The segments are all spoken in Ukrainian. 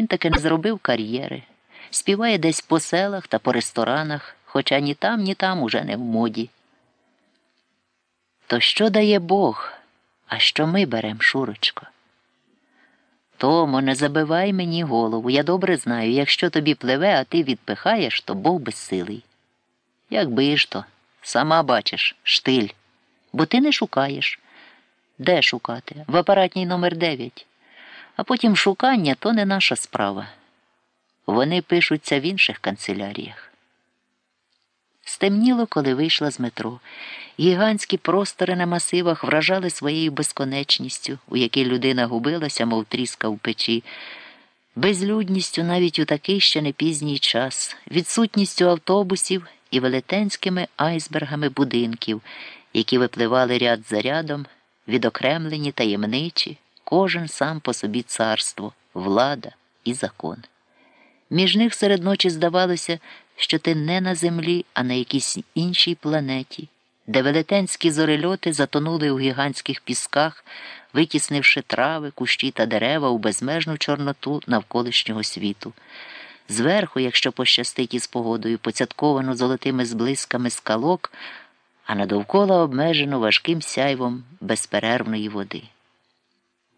Він таки не зробив кар'єри, співає десь по селах та по ресторанах, хоча ні там, ні там уже не в моді. То що дає Бог, а що ми берем, Шурочко? Томо, не забивай мені голову. Я добре знаю, якщо тобі пливе, а ти відпихаєш, то Бог безсилий. Якби ж то, сама бачиш, штиль, бо ти не шукаєш. Де шукати? В апаратній номер 9 А потім шукання то не наша справа. Вони пишуться в інших канцеляріях. Стемніло, коли вийшла з метро. Гігантські простори на масивах вражали своєю безконечністю, у якій людина губилася, мов тріска в печі, безлюдністю навіть у такий ще не пізній час, відсутністю автобусів і велетенськими айсбергами будинків, які випливали ряд за рядом, відокремлені таємничі, кожен сам по собі царство, влада і закон. Між них серед ночі здавалося, що ти не на землі, а на якійсь іншій планеті, де велетенські зорельоти затонули у гігантських пісках, витіснивши трави, кущі та дерева у безмежну чорноту навколишнього світу. Зверху, якщо пощастить із погодою, поцятковано золотими зблисками скалок, а надовкола обмежено важким сяйвом безперервної води.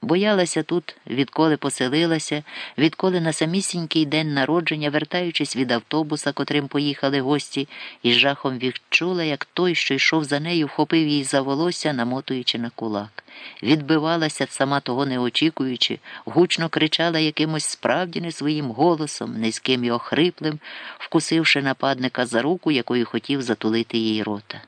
Боялася тут, відколи поселилася, відколи на самісінький день народження, вертаючись від автобуса, котрим поїхали гості, і з жахом відчула, як той, що йшов за нею, вхопив її за волосся, намотуючи на кулак. Відбивалася, сама того не очікуючи, гучно кричала якимось справді не своїм голосом, низьким і охриплим, вкусивши нападника за руку, якою хотів затулити їй рота.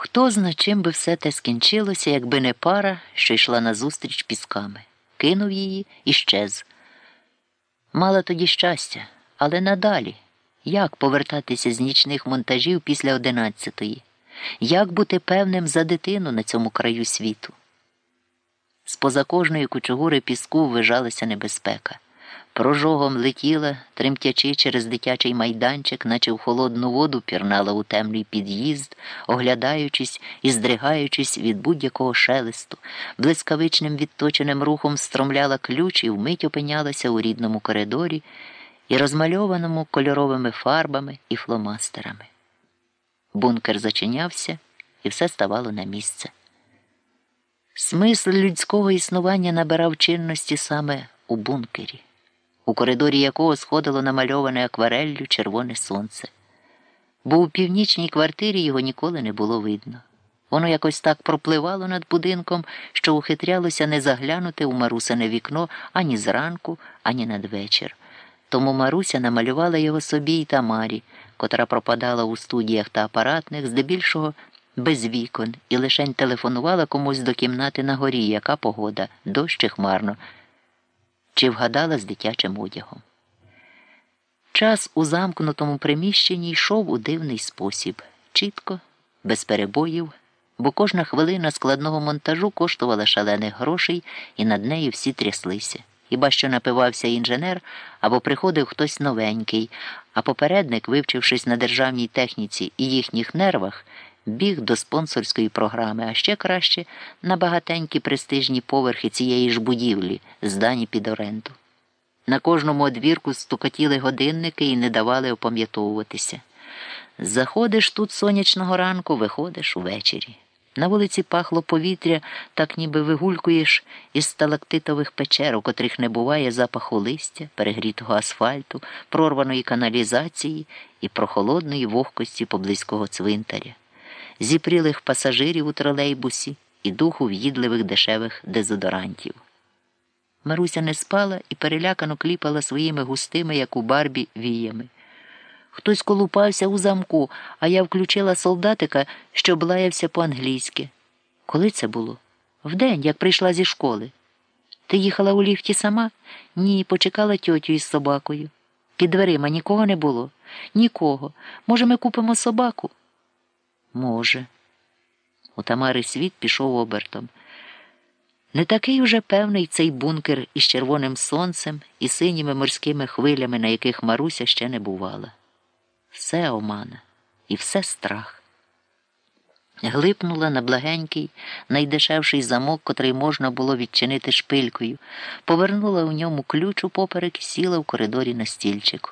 Хто зна чим би все те скінчилося, якби не пара, що йшла назустріч пісками, кинув її і щез. Мала тоді щастя, але надалі як повертатися з нічних монтажів після одинадцятої, як бути певним за дитину на цьому краю світу? З поза кожної кучугури піску вижалася небезпека. Прожогом летіла, тремтячи через дитячий майданчик, наче в холодну воду пірнала у темний під'їзд, оглядаючись і здригаючись від будь-якого шелесту, блискавичним відточеним рухом стромляла ключ і вмить опинялася у рідному коридорі і розмальованому кольоровими фарбами і фломастерами. Бункер зачинявся, і все ставало на місце. Смисл людського існування набирав чинності саме у бункері у коридорі якого сходило намальоване аквареллю червоне сонце. Бо у північній квартирі його ніколи не було видно. Воно якось так пропливало над будинком, що ухитрялося не заглянути у Марусине вікно ані зранку, ані надвечір. Тому Маруся намалювала його собі й Тамарі, котра пропадала у студіях та апаратних, здебільшого без вікон, і лишень телефонувала комусь до кімнати на горі, яка погода, дощ чи хмарно чи вгадала з дитячим одягом. Час у замкнутому приміщенні йшов у дивний спосіб, чітко, без перебоїв, бо кожна хвилина складного монтажу коштувала шалених грошей, і над нею всі тряслися. Хіба що напивався інженер або приходив хтось новенький, а попередник, вивчившись на державній техніці і їхніх нервах, біг до спонсорської програми, а ще краще на багатенькі престижні поверхи цієї ж будівлі, здані під оренду. На кожному одвірку стукатіли годинники і не давали опам'ятовуватися. Заходиш тут сонячного ранку, виходиш увечері. На вулиці пахло повітря, так ніби вигулькуєш із сталактитових печер, у котрих не буває запаху листя, перегрітого асфальту, прорваної каналізації і прохолодної вогкості поблизького цвинтаря зіпрілих пасажирів у тролейбусі і духу в'їдливих дешевих дезодорантів. Маруся не спала і перелякано кліпала своїми густими, як у барбі, віями. Хтось колупався у замку, а я включила солдатика, що блаявся по-англійськи. Коли це було? Вдень, як прийшла зі школи. Ти їхала у ліфті сама? Ні, почекала тьотю із собакою. Під дверима нікого не було? Нікого. Може, ми купимо собаку? Може. У Тамари світ пішов обертом. Не такий уже певний цей бункер із червоним сонцем і синіми морськими хвилями, на яких Маруся ще не бувала. Все омана і все страх. Глипнула на благенький, найдешевший замок, котрий можна було відчинити шпилькою, повернула у ньому ключ упоперек і сіла в коридорі на стільчику.